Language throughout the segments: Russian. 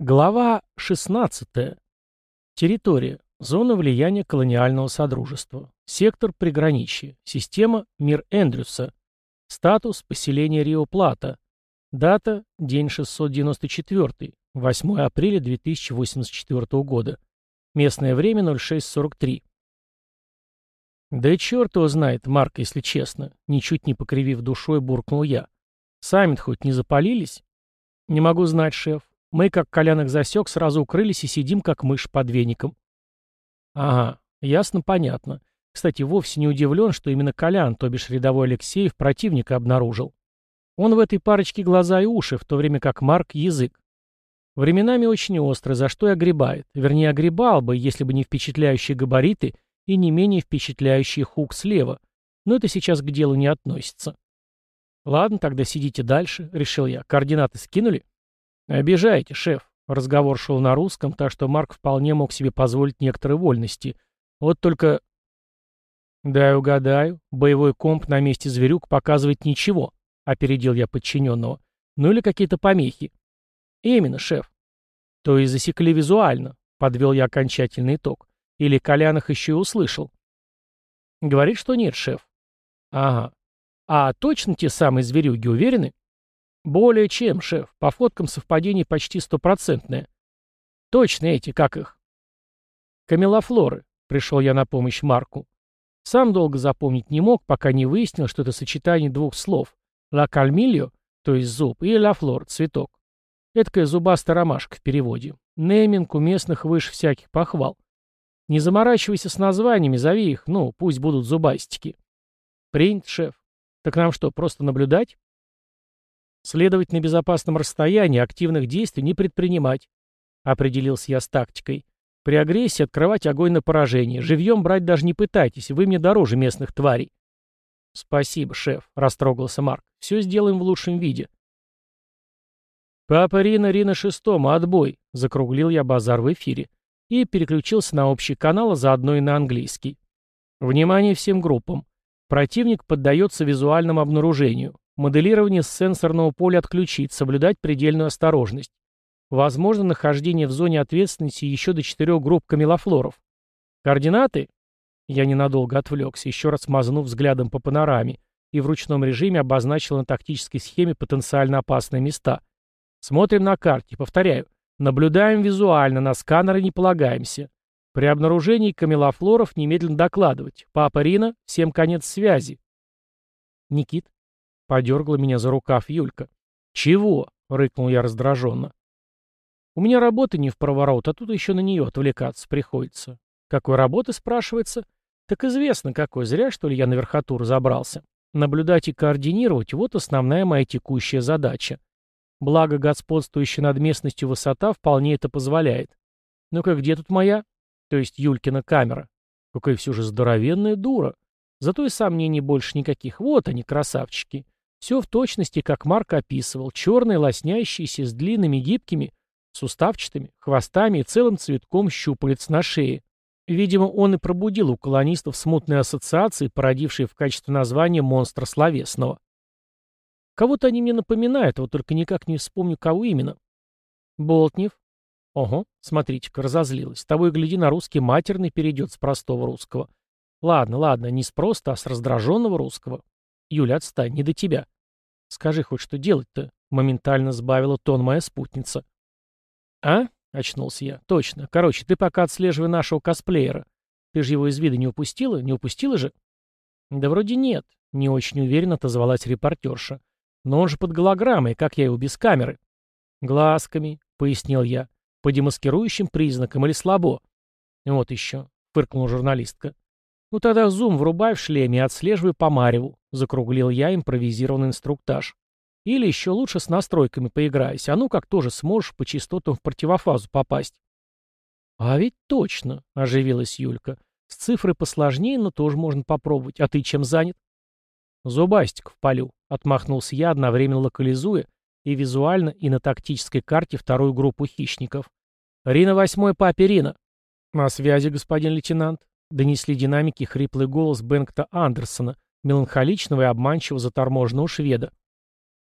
Глава 16. Территория. Зона влияния колониального содружества. Сектор приграничья. Система Мир Эндрюса. Статус поселения Рио-Плата. Дата день 694. 8 апреля 2084 года. Местное время 06.43. Да черт его знает, Марк, если честно. Ничуть не покривив душой, буркнул я. Сами хоть не запалились? Не могу знать, шеф. Мы, как Колян их засек, сразу укрылись и сидим, как мышь под веником. Ага, ясно, понятно. Кстати, вовсе не удивлен, что именно Колян, то бишь рядовой Алексеев, противника обнаружил. Он в этой парочке глаза и уши, в то время как Марк — язык. Временами очень острый, за что и огребает. Вернее, огребал бы, если бы не впечатляющие габариты и не менее впечатляющий хук слева. Но это сейчас к делу не относится. Ладно, тогда сидите дальше, решил я. Координаты скинули? «Обижаете, шеф». Разговор шел на русском, так что Марк вполне мог себе позволить некоторые вольности. Вот только... «Дай угадаю, боевой комп на месте зверюк показывает ничего», — опередил я подчиненного. «Ну или какие-то помехи». «Именно, шеф». «То есть засекли визуально», — подвел я окончательный итог. «Или Колян еще и услышал». «Говорит, что нет, шеф». «Ага. А точно те самые зверюги, уверены?» Более чем, шеф. По фоткам совпадение почти стопроцентное. Точно эти, как их? Камелофлоры. Пришел я на помощь Марку. Сам долго запомнить не мог, пока не выяснил, что это сочетание двух слов. «Ла кальмильо», то есть зуб, и «ла флор», цветок. Эдакая зубастая ромашка в переводе. Нейминг у местных выше всяких похвал. Не заморачивайся с названиями, зови их, ну, пусть будут зубастики. Принят, шеф. Так нам что, просто наблюдать? Следовать на безопасном расстоянии, активных действий не предпринимать. Определился я с тактикой. При агрессии открывать огонь на поражение. Живьем брать даже не пытайтесь, вы мне дороже местных тварей. Спасибо, шеф, растрогался Марк. Все сделаем в лучшем виде. Папа Рина Рина шестому, отбой, закруглил я базар в эфире и переключился на общий канал, а заодно и на английский. Внимание всем группам. Противник поддается визуальному обнаружению. Моделирование сенсорного поля отключить, соблюдать предельную осторожность. Возможно нахождение в зоне ответственности еще до четырех групп камелофлоров. Координаты? Я ненадолго отвлекся, еще раз мазнув взглядом по панораме, и в ручном режиме обозначил на тактической схеме потенциально опасные места. Смотрим на карте, повторяю. Наблюдаем визуально, на сканеры не полагаемся. При обнаружении камелофлоров немедленно докладывать. Папа Рина, всем конец связи. Никит, Подергала меня за рукав Юлька. «Чего?» — рыкнул я раздраженно. «У меня работы не в проворот, а тут еще на нее отвлекаться приходится. Какой работы, спрашивается? Так известно какой, зря что ли я на верхотуру забрался. Наблюдать и координировать — вот основная моя текущая задача. Благо, господствующая над местностью высота вполне это позволяет. Ну-ка, где тут моя? То есть Юлькина камера. Какая все же здоровенная дура. Зато и сомнений больше никаких. Вот они, красавчики. Все в точности, как Марк описывал, черные, лоснящиеся, с длинными, гибкими, суставчатыми, хвостами и целым цветком щупалец на шее. Видимо, он и пробудил у колонистов смутные ассоциации, породившие в качестве названия монстра словесного. Кого-то они мне напоминают, вот только никак не вспомню, кого именно. Болтнев. Ого, смотрите-ка, разозлилась. Того и гляди, на русский матерный перейдет с простого русского. Ладно, ладно, не с просто, а с раздраженного русского. Юля, отстань, не до тебя. Скажи хоть, что делать-то?» — моментально сбавила тон моя спутница. «А?» — очнулся я. «Точно. Короче, ты пока отслеживай нашего косплеера. Ты же его из вида не упустила? Не упустила же?» «Да вроде нет», — не очень уверенно отозвалась репортерша. «Но он же под голограммой, как я его без камеры?» «Глазками», — пояснил я. «По демаскирующим признакам или слабо?» «Вот еще», — фыркнула журналистка. «Ну тогда зум врубай в шлеме и отслеживай по Мареву», — закруглил я импровизированный инструктаж. «Или еще лучше с настройками поиграйся, а ну как тоже сможешь по частотам в противофазу попасть». «А ведь точно», — оживилась Юлька. «С цифрой посложнее, но тоже можно попробовать. А ты чем занят?» «Зубастик в полю», — отмахнулся я, одновременно локализуя и визуально, и на тактической карте вторую группу хищников. «Рина восьмой папе Рина». «На связи, господин лейтенант», донесли динамики хриплый голос Бенгта Андерсона, меланхоличного и обманчиво заторможенного шведа.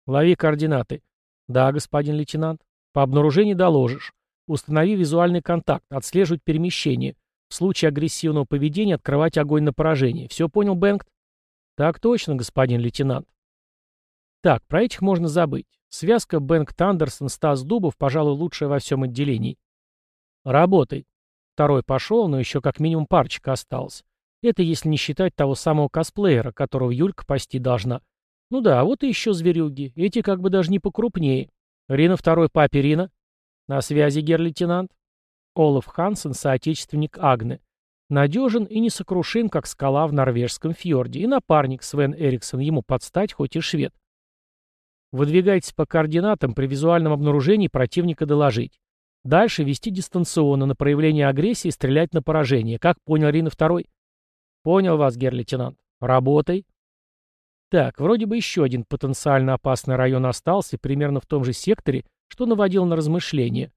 «Лови координаты». «Да, господин лейтенант». По обнаружению доложишь. Установи визуальный контакт, отслеживать перемещение. В случае агрессивного поведения открывать огонь на поражение. Все понял, Бенгт? Так точно, господин лейтенант. Так, про этих можно забыть. Связка Бенгт Андерсон, Стас Дубов, пожалуй, лучшая во всем отделении. Работай. Второй пошел, но еще как минимум парочка осталась. Это если не считать того самого косплеера, которого Юлька пасти должна. Ну да, вот и еще зверюги. Эти как бы даже не покрупнее. Рина второй папе Рина. На связи, гер-лейтенант. Олаф Хансен, соотечественник Агны. Надежен и несокрушим, как скала в норвежском фьорде. И напарник Свен Эриксон ему подстать, хоть и швед. Выдвигайтесь по координатам, при визуальном обнаружении противника доложить. Дальше вести дистанционно, на проявление агрессии стрелять на поражение. Как понял Рина второй? Понял вас, гер-лейтенант. Работай. Так, вроде бы еще один потенциально опасный район остался, примерно в том же секторе, что наводил на размышления.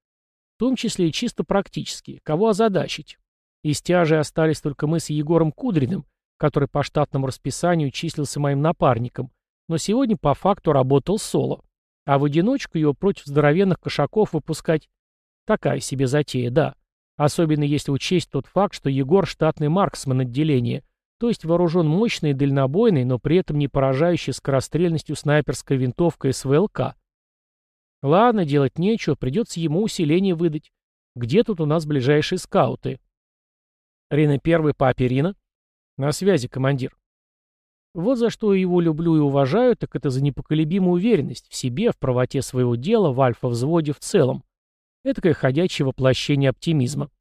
В том числе и чисто практически. Кого озадачить? Из тяжей остались только мы с Егором Кудриным, который по штатному расписанию числился моим напарником, но сегодня по факту работал соло. А в одиночку его против здоровенных кошаков выпускать Такая себе затея, да. Особенно если учесть тот факт, что Егор штатный марксман отделения, то есть вооружен мощной и дальнобойной, но при этом не поражающей скорострельностью снайперской винтовкой СВЛК. Ладно, делать нечего, придется ему усиление выдать. Где тут у нас ближайшие скауты? Рина первый, папе Рина. На связи, командир. Вот за что я его люблю и уважаю, так это за непоколебимую уверенность в себе, в правоте своего дела, в альфа-взводе в целом. Этакое ходячее воплощение оптимизма.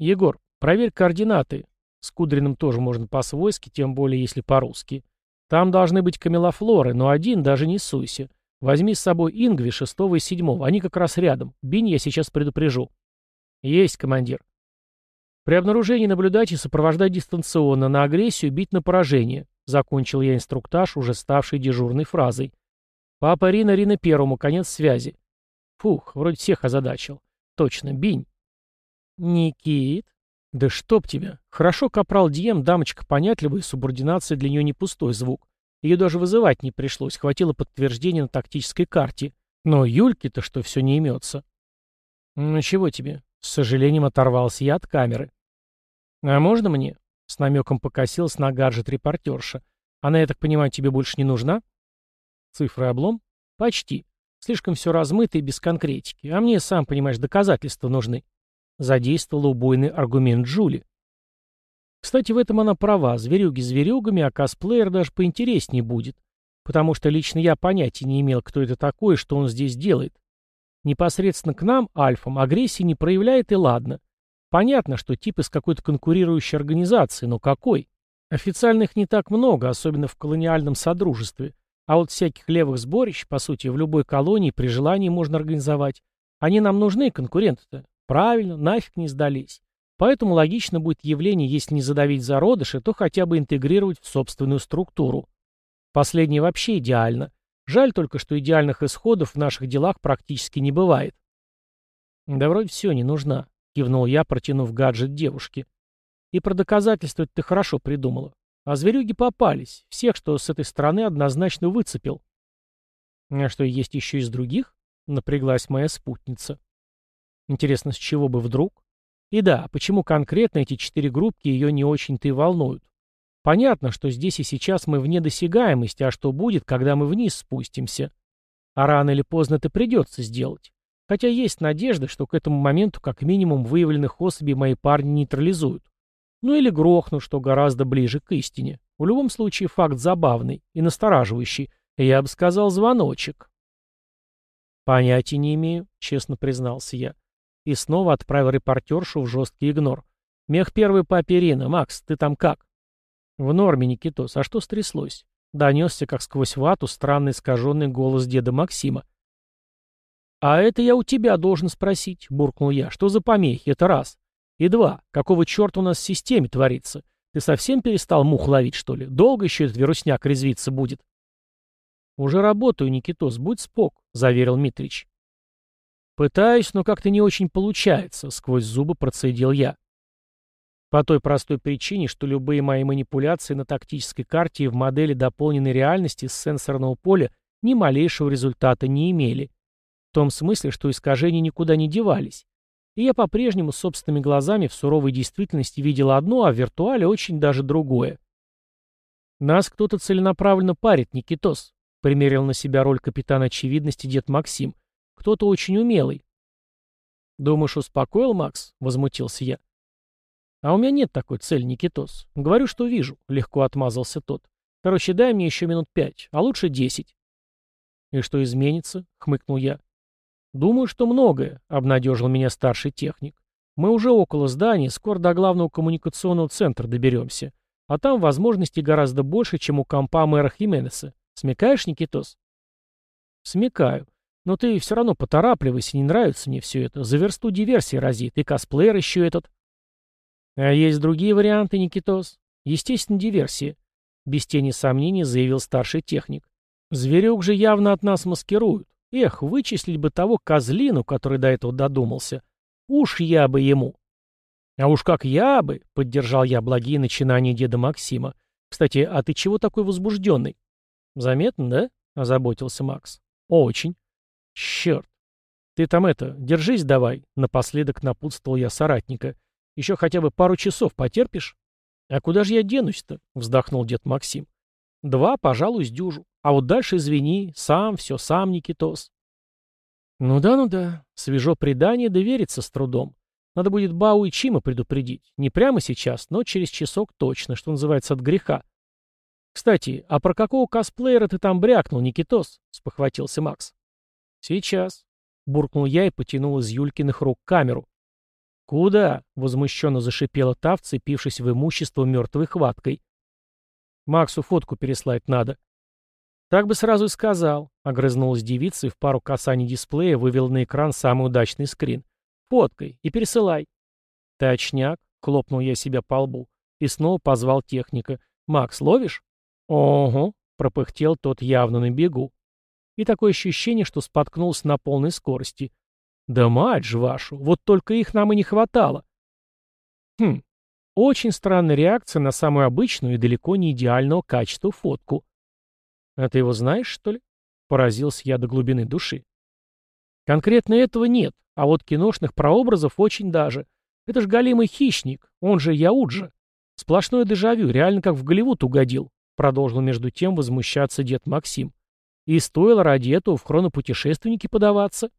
Егор, проверь координаты. С Кудриным тоже можно по-свойски, тем более если по-русски. Там должны быть камелофлоры, но один даже не суйся. Возьми с собой Ингви шестого и седьмого, они как раз рядом. Бинь я сейчас предупрежу. Есть, командир. При обнаружении наблюдать и сопровождать дистанционно, на агрессию бить на поражение. Закончил я инструктаж, уже ставший дежурной фразой. Папа Рина Рина первому, конец связи. Фух, вроде всех озадачил. Точно, бинь. Никит? Да чтоб тебя. Хорошо капрал Дием, дамочка понятливая, субординация для нее не пустой звук. Ее даже вызывать не пришлось, хватило подтверждения на тактической карте. Но Юльке-то что все не имется. Ну чего тебе? С сожалением оторвался я от камеры. А можно мне? С намеком покосилась на гаджет репортерша. Она, я так понимаю, тебе больше не нужна? Цифры облом? Почти. Слишком все размыто и без конкретики. А мне, сам понимаешь, доказательства нужны. Задействовала убойный аргумент Джули. Кстати, в этом она права. Зверюги зверюгами, а косплеер даже поинтереснее будет. Потому что лично я понятия не имел, кто это такой и что он здесь делает. Непосредственно к нам, альфам, агрессии не проявляет и ладно. Понятно, что тип из какой-то конкурирующей организации, но какой? Официальных не так много, особенно в колониальном содружестве. А вот всяких левых сборищ, по сути, в любой колонии при желании можно организовать. Они нам нужны, конкуренты-то. Правильно, нафиг не сдались. Поэтому логично будет явление, если не задавить зародыши, то хотя бы интегрировать в собственную структуру. Последнее вообще идеально. Жаль только, что идеальных исходов в наших делах практически не бывает. «Да вроде все, не нужна», — кивнул я, протянув гаджет девушке. «И про доказательства ты хорошо придумала. А зверюги попались. Всех, что с этой стороны, однозначно выцепил. А что, есть еще из других? Напряглась моя спутница. Интересно, с чего бы вдруг? И да, почему конкретно эти четыре группки ее не очень-то и волнуют? Понятно, что здесь и сейчас мы вне досягаемости, а что будет, когда мы вниз спустимся? А рано или поздно это придется сделать. Хотя есть надежда, что к этому моменту как минимум выявленных особей мои парни нейтрализуют. Ну или грохнут, что гораздо ближе к истине. В любом случае факт забавный и настораживающий. Я бы сказал, звоночек. Понятия не имею, честно признался я. И снова отправил репортершу в жесткий игнор. Мех первый папе Ирина. Макс, ты там как? В норме, Никитос. А что стряслось? Донесся, как сквозь вату, странный искаженный голос деда Максима. «А это я у тебя должен спросить», — буркнул я. «Что за помехи? Это раз. И два, какого черта у нас в системе творится? Ты совсем перестал мух ловить, что ли? Долго еще этот вирусняк резвиться будет? Уже работаю, Никитос, будь спок, заверил Митрич. Пытаюсь, но как-то не очень получается, сквозь зубы процедил я. По той простой причине, что любые мои манипуляции на тактической карте и в модели дополненной реальности с сенсорного поля ни малейшего результата не имели. В том смысле, что искажения никуда не девались. И я по-прежнему собственными глазами в суровой действительности видел одно, а в виртуале очень даже другое. «Нас кто-то целенаправленно парит, Никитос», — примерил на себя роль капитана очевидности дед Максим. «Кто-то очень умелый». «Думаешь, успокоил, Макс?» — возмутился я. «А у меня нет такой цели, Никитос. Говорю, что вижу», — легко отмазался тот. «Короче, дай мне еще минут пять, а лучше десять». «И что изменится?» — хмыкнул я. «Думаю, что многое», — обнадежил меня старший техник. «Мы уже около здания, скоро до главного коммуникационного центра доберемся. А там возможностей гораздо больше, чем у компа мэра Хименеса. Смекаешь, Никитос? Смекаю. Но ты все равно поторапливайся, не нравится мне все это. За версту диверсии разит, и косплеер еще этот. А есть другие варианты, Никитос? Естественно, диверсия. Без тени сомнений заявил старший техник. Зверюк же явно от нас маскируют. Эх, вычислить бы того козлину, который до этого додумался. Уж я бы ему. «А уж как я бы!» — поддержал я благие начинания деда Максима. «Кстати, а ты чего такой возбужденный?» «Заметно, да?» — озаботился Макс. «Очень». «Черт! Ты там это, держись давай!» — напоследок напутствовал я соратника. «Еще хотя бы пару часов потерпишь?» «А куда же я денусь-то?» — вздохнул дед Максим. «Два, пожалуй, сдюжу. А вот дальше, извини, сам, все сам, Никитос». «Ну да, ну да. Свежо предание, довериться с трудом. Надо будет Бау и Чима предупредить. Не прямо сейчас, но через часок точно, что называется, от греха. «Кстати, а про какого косплеера ты там брякнул, Никитос?» — спохватился Макс. «Сейчас», — буркнул я и потянул из Юлькиных рук камеру. «Куда?» — возмущенно зашипела та, вцепившись в имущество мертвой хваткой. «Максу фотку переслать надо». «Так бы сразу и сказал», — огрызнулась девица и в пару касаний дисплея вывел на экран самый удачный скрин. Фоткай и пересылай. Точняк, хлопнул я себя по лбу и снова позвал техника. Макс, ловишь? Ого, пропыхтел тот явно на бегу. И такое ощущение, что споткнулся на полной скорости. Да мать ж вашу, вот только их нам и не хватало. Хм, очень странная реакция на самую обычную и далеко не идеального качества фотку. А ты его знаешь, что ли? Поразился я до глубины души. Конкретно этого нет, а вот киношных прообразов очень даже. Это ж голимый хищник, он же Яуджа. Сплошное дежавю, реально как в Голливуд угодил, продолжил между тем возмущаться дед Максим. И стоило ради этого в хронопутешественники подаваться.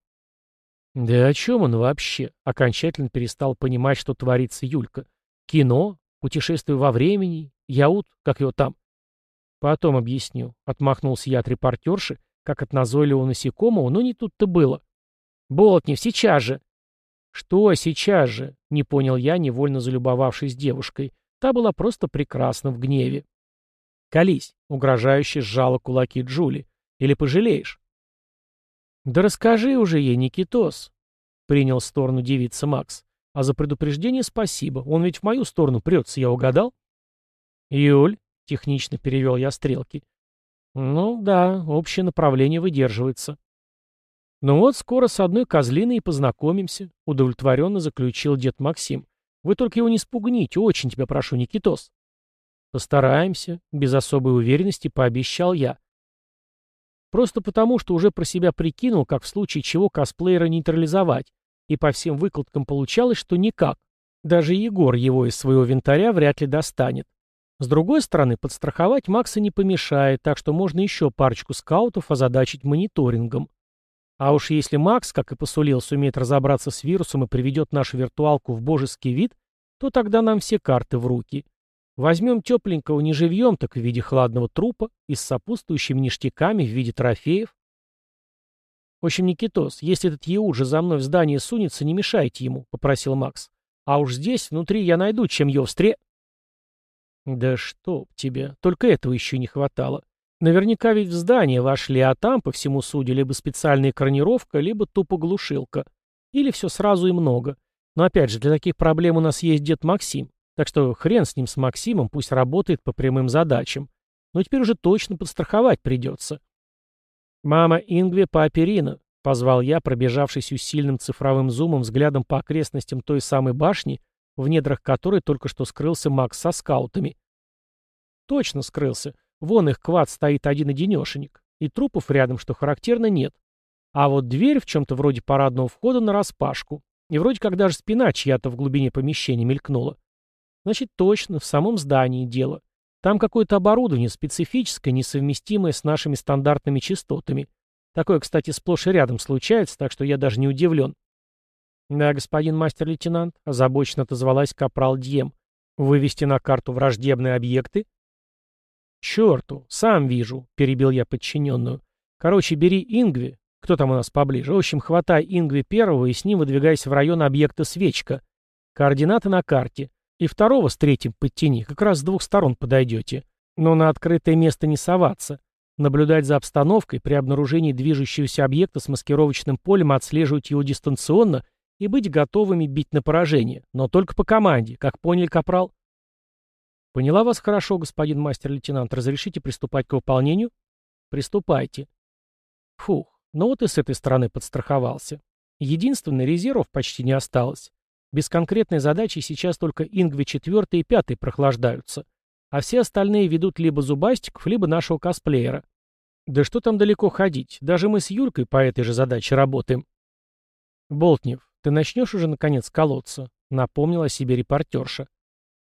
Да о чем он вообще? Окончательно перестал понимать, что творится Юлька. Кино, путешествие во времени, Яут, как его там. Потом объясню. Отмахнулся я от репортерши, как от назойливого насекомого, но не тут-то было. «Болтнев, сейчас же!» «Что сейчас же?» — не понял я, невольно залюбовавшись девушкой. Та была просто прекрасна в гневе. «Колись!» — угрожающе сжала кулаки Джули. «Или пожалеешь?» «Да расскажи уже ей, Никитос!» — принял сторону девица Макс. «А за предупреждение спасибо. Он ведь в мою сторону прется, я угадал?» «Юль!» — технично перевел я стрелки. «Ну да, общее направление выдерживается». «Ну вот, скоро с одной козлиной и познакомимся», — удовлетворенно заключил дед Максим. «Вы только его не спугните, очень тебя прошу, Никитос». «Постараемся», — без особой уверенности пообещал я. Просто потому, что уже про себя прикинул, как в случае чего косплеера нейтрализовать, и по всем выкладкам получалось, что никак. Даже Егор его из своего винтаря вряд ли достанет. С другой стороны, подстраховать Макса не помешает, так что можно еще парочку скаутов озадачить мониторингом. А уж если Макс, как и посулил, сумеет разобраться с вирусом и приведет нашу виртуалку в божеский вид, то тогда нам все карты в руки. Возьмем тепленького не живьем, так в виде хладного трупа и с сопутствующими ништяками в виде трофеев. В общем, Никитос, если этот Еуджи за мной в здание сунется, не мешайте ему, — попросил Макс. А уж здесь, внутри, я найду, чем его встре... Да чтоб тебе, только этого еще не хватало. Наверняка ведь в здание вошли, а там, по всему суде, либо специальная экранировка, либо тупо глушилка. Или все сразу и много. Но опять же, для таких проблем у нас есть дед Максим. Так что хрен с ним, с Максимом, пусть работает по прямым задачам. Но теперь уже точно подстраховать придется. «Мама Ингве Пааперина», — позвал я, пробежавшись усиленным цифровым зумом взглядом по окрестностям той самой башни, в недрах которой только что скрылся Макс со скаутами. Точно скрылся. Вон их квад стоит один-одинешенек, и трупов рядом, что характерно, нет. А вот дверь в чем-то вроде парадного входа нараспашку. И вроде как даже спина чья-то в глубине помещения мелькнула. Значит, точно, в самом здании дело. Там какое-то оборудование специфическое, несовместимое с нашими стандартными частотами. Такое, кстати, сплошь и рядом случается, так что я даже не удивлен. «Да, господин мастер-лейтенант», — озабоченно отозвалась капрал Дьем. «Вывести на карту враждебные объекты?» «Черту, сам вижу», — перебил я подчиненную. «Короче, бери Ингви, кто там у нас поближе? В общем, хватай Ингви первого и с ним выдвигайся в район объекта Свечка. Координаты на карте. И второго с третьим подтяни, как раз с двух сторон подойдете. Но на открытое место не соваться. Наблюдать за обстановкой, при обнаружении движущегося объекта с маскировочным полем отслеживать его дистанционно и быть готовыми бить на поражение, но только по команде, как поняли, капрал? Поняла вас хорошо, господин мастер-лейтенант. Разрешите приступать к выполнению? Приступайте. Фух, ну вот и с этой стороны подстраховался. Единственный резервов почти не осталось. Без конкретной задачи сейчас только Ингви 4 и 5 прохлаждаются, а все остальные ведут либо зубастиков, либо нашего косплеера. Да что там далеко ходить, даже мы с Юлькой по этой же задаче работаем. Болтнев, ты начнешь уже наконец колоться? Напомнила себе репортерша.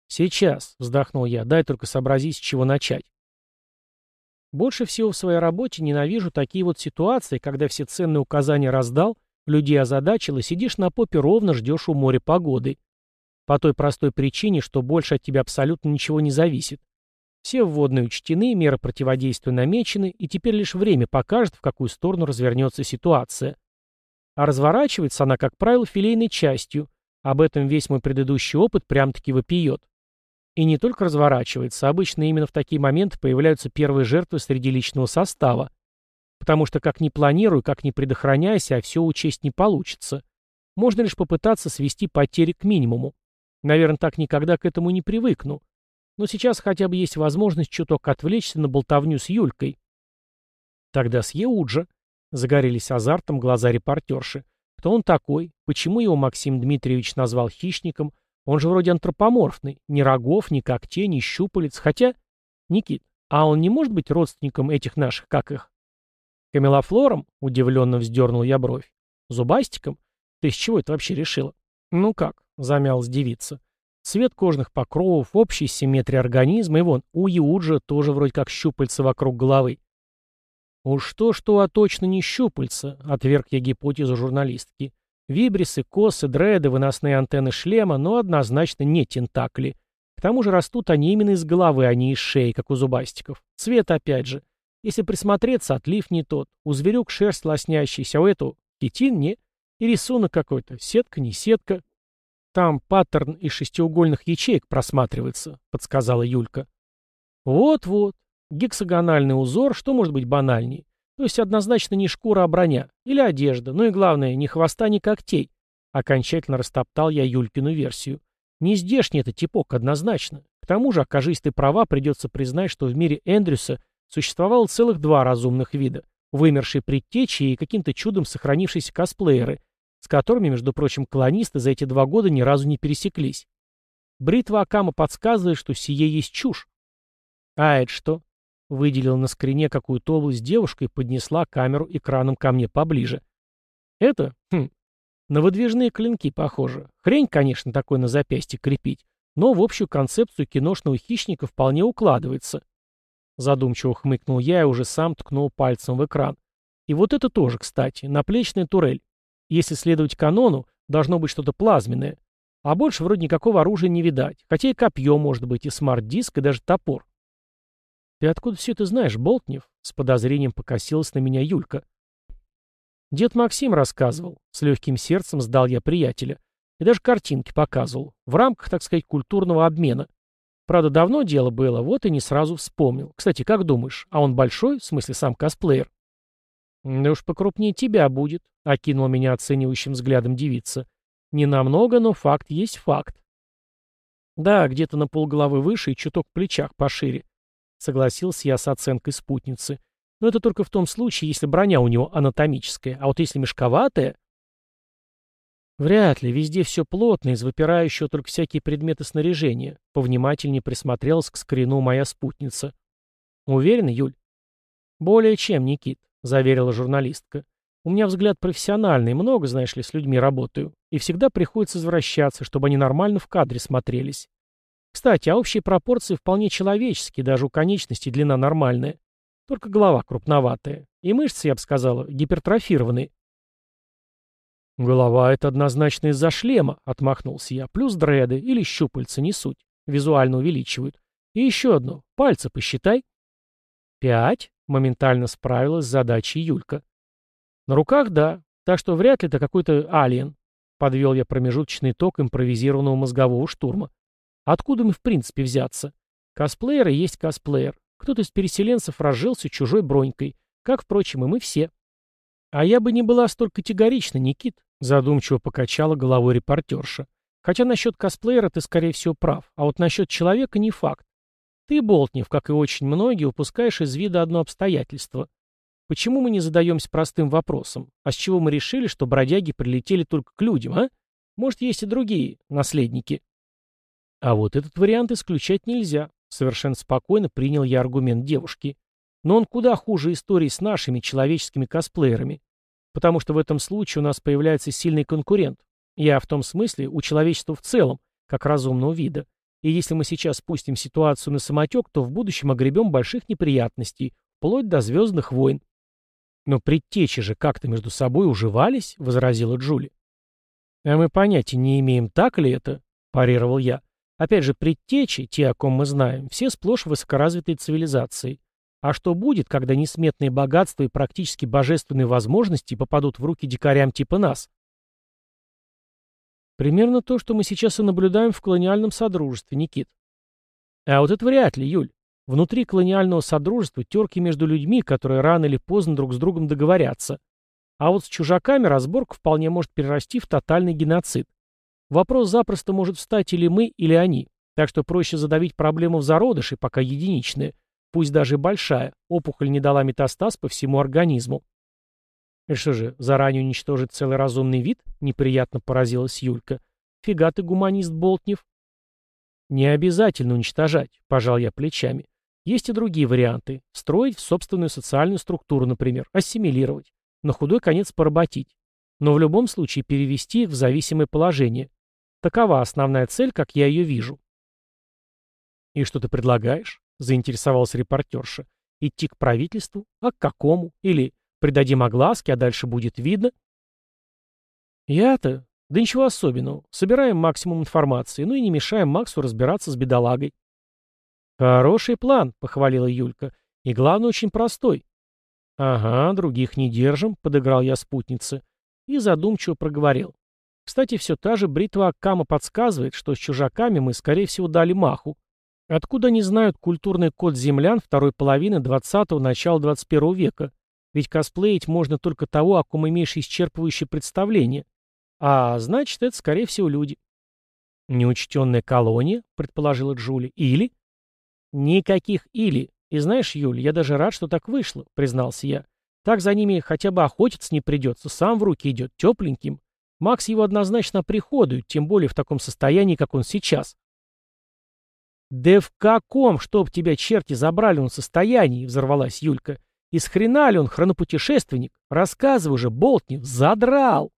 Сейчас, вздохнул я, дай только сообразить, с чего начать. Больше всего в своей работе ненавижу такие вот ситуации, когда все ценные указания раздал, Людей озадачило, сидишь на попе ровно, ждешь у моря погоды. По той простой причине, что больше от тебя абсолютно ничего не зависит. Все вводные учтены, меры противодействия намечены, и теперь лишь время покажет, в какую сторону развернется ситуация. А разворачивается она, как правило, филейной частью. Об этом весь мой предыдущий опыт прям-таки вопиет. И не только разворачивается, обычно именно в такие моменты появляются первые жертвы среди личного состава. Потому что как ни планируй, как ни предохраняйся, а все учесть не получится. Можно лишь попытаться свести потери к минимуму. Наверное, так никогда к этому не привыкну. Но сейчас хотя бы есть возможность чуток отвлечься на болтовню с Юлькой. Тогда с Еуджа. Загорелись азартом глаза репортерши. Кто он такой? Почему его Максим Дмитриевич назвал хищником? Он же вроде антропоморфный. Ни рогов, ни когтей, ни щупалец. Хотя... Никит, а он не может быть родственником этих наших, как их, «Камелофлором?» — удивленно вздернул я бровь. «Зубастиком? Ты с чего это вообще решила?» «Ну как?» — замялась девица. Цвет кожных покровов, общая симметрия организма, и вон, у Юджа тоже вроде как щупальца вокруг головы. «Уж то-что, а точно не щупальца», — отверг я гипотезу журналистки. «Вибрисы, косы, дреды, выносные антенны шлема, но однозначно не тентакли. К тому же растут они именно из головы, а не из шеи, как у зубастиков. Цвет опять же. Если присмотреться, отлив не тот. У зверюк шерсть лоснящаяся, а у эту хитин не. И рисунок какой-то. Сетка, не сетка. Там паттерн из шестиугольных ячеек просматривается, подсказала Юлька. Вот-вот. Гексагональный узор, что может быть банальнее? То есть однозначно не шкура, а броня. Или одежда. Ну и главное, ни хвоста, ни когтей. Окончательно растоптал я Юлькину версию. Не здешний это типок, однозначно. К тому же, окажись ты права, придется признать, что в мире Эндрюса Существовало целых два разумных вида – вымершие предтечи и каким-то чудом сохранившиеся косплееры, с которыми, между прочим, колонисты за эти два года ни разу не пересеклись. Бритва Акама подсказывает, что сие есть чушь. А это что? Выделила на скрине какую-то область девушка и поднесла камеру экраном ко мне поближе. Это? Хм. На выдвижные клинки похоже. Хрень, конечно, такой на запястье крепить, но в общую концепцию киношного хищника вполне укладывается. Задумчиво хмыкнул я и уже сам ткнул пальцем в экран. И вот это тоже, кстати, наплечная турель. Если следовать канону, должно быть что-то плазменное. А больше вроде никакого оружия не видать. Хотя и копье может быть, и смарт-диск, и даже топор. «Ты откуда все это знаешь, Болтнев?» С подозрением покосилась на меня Юлька. Дед Максим рассказывал. С легким сердцем сдал я приятеля. И даже картинки показывал. В рамках, так сказать, культурного обмена. Правда, давно дело было, вот и не сразу вспомнил. Кстати, как думаешь, а он большой, в смысле сам косплеер? Да уж покрупнее тебя будет, окинул меня оценивающим взглядом девица. Не намного, но факт есть факт. Да, где-то на полголовы выше и чуток в плечах пошире. Согласился я с оценкой спутницы. Но это только в том случае, если броня у него анатомическая, а вот если мешковатая... Вряд ли, везде все плотно, из выпирающего только всякие предметы снаряжения. Повнимательнее присмотрелась к скрину моя спутница. Уверена, Юль? Более чем, Никит, заверила журналистка. У меня взгляд профессиональный, много, знаешь ли, с людьми работаю. И всегда приходится возвращаться, чтобы они нормально в кадре смотрелись. Кстати, а общие пропорции вполне человеческие, даже у конечностей длина нормальная. Только голова крупноватая. И мышцы, я бы сказала, гипертрофированные. «Голова — это однозначно из-за шлема», — отмахнулся я. «Плюс дреды или щупальца, не суть. Визуально увеличивают. И еще одно. Пальцы посчитай». «Пять?» — моментально справилась с задачей Юлька. «На руках — да. Так что вряд ли это какой-то алиен», — подвел я промежуточный ток импровизированного мозгового штурма. «Откуда мы в принципе взяться? Косплееры есть косплеер. Кто-то из переселенцев разжился чужой бронькой, как, впрочем, и мы все». «А я бы не была столь категорична, Никит», — задумчиво покачала головой репортерша. «Хотя насчет косплеера ты, скорее всего, прав, а вот насчет человека не факт. Ты, Болтнев, как и очень многие, упускаешь из вида одно обстоятельство. Почему мы не задаемся простым вопросом? А с чего мы решили, что бродяги прилетели только к людям, а? Может, есть и другие наследники? А вот этот вариант исключать нельзя. Совершенно спокойно принял я аргумент девушки. Но он куда хуже истории с нашими человеческими косплеерами. Потому что в этом случае у нас появляется сильный конкурент. Я в том смысле у человечества в целом, как разумного вида. И если мы сейчас спустим ситуацию на самотек, то в будущем огребем больших неприятностей, вплоть до звездных войн. «Но предтечи же как-то между собой уживались», — возразила Джули. «А мы понятия не имеем, так ли это?» — парировал я. «Опять же, предтечи, те, о ком мы знаем, все сплошь высокоразвитые цивилизации. А что будет, когда несметные богатства и практически божественные возможности попадут в руки дикарям типа нас?» «Примерно то, что мы сейчас и наблюдаем в колониальном содружестве, Никит». «А вот это вряд ли, Юль. Внутри колониального содружества терки между людьми, которые рано или поздно друг с другом договорятся. А вот с чужаками разборка вполне может перерасти в тотальный геноцид. Вопрос запросто может встать или мы, или они. Так что проще задавить проблему в зародыше, пока единичная, пусть даже большая, опухоль не дала метастаз по всему организму. И что же, заранее уничтожить целый разумный вид? Неприятно поразилась Юлька. Фига ты, гуманист Болтнев. Не обязательно уничтожать, пожал я плечами. Есть и другие варианты. Строить в собственную социальную структуру, например, ассимилировать. На худой конец поработить. Но в любом случае перевести их в зависимое положение. Такова основная цель, как я ее вижу. «И что ты предлагаешь?» — заинтересовался репортерша. «Идти к правительству? А к какому? Или придадим огласке, а дальше будет видно?» «Я-то? Да ничего особенного. Собираем максимум информации, ну и не мешаем Максу разбираться с бедолагой. «Хороший план», — похвалила Юлька. «И главное, очень простой». «Ага, других не держим», — подыграл я спутнице. И задумчиво проговорил. «Кстати, все та же бритва Аккама подсказывает, что с чужаками мы, скорее всего, дали маху. Откуда они знают культурный код землян второй половины 20-го, начала 21 века? Ведь косплеить можно только того, о ком имеешь исчерпывающее представление. А значит, это, скорее всего, люди». «Неучтенная колония», — предположила Джули. «Или...» «Никаких «или». И знаешь, Юль, я даже рад, что так вышло», — признался я. «Так за ними хотя бы охотиться не придется, сам в руки идет, тепленьким. Макс его однозначно приходует, тем более в таком состоянии, как он сейчас». «Да в каком, чтоб тебя черти забрали он состоянии?» — взорвалась Юлька. «Из хрена ли он хронопутешественник? Рассказывай же, Болтнев, задрал!»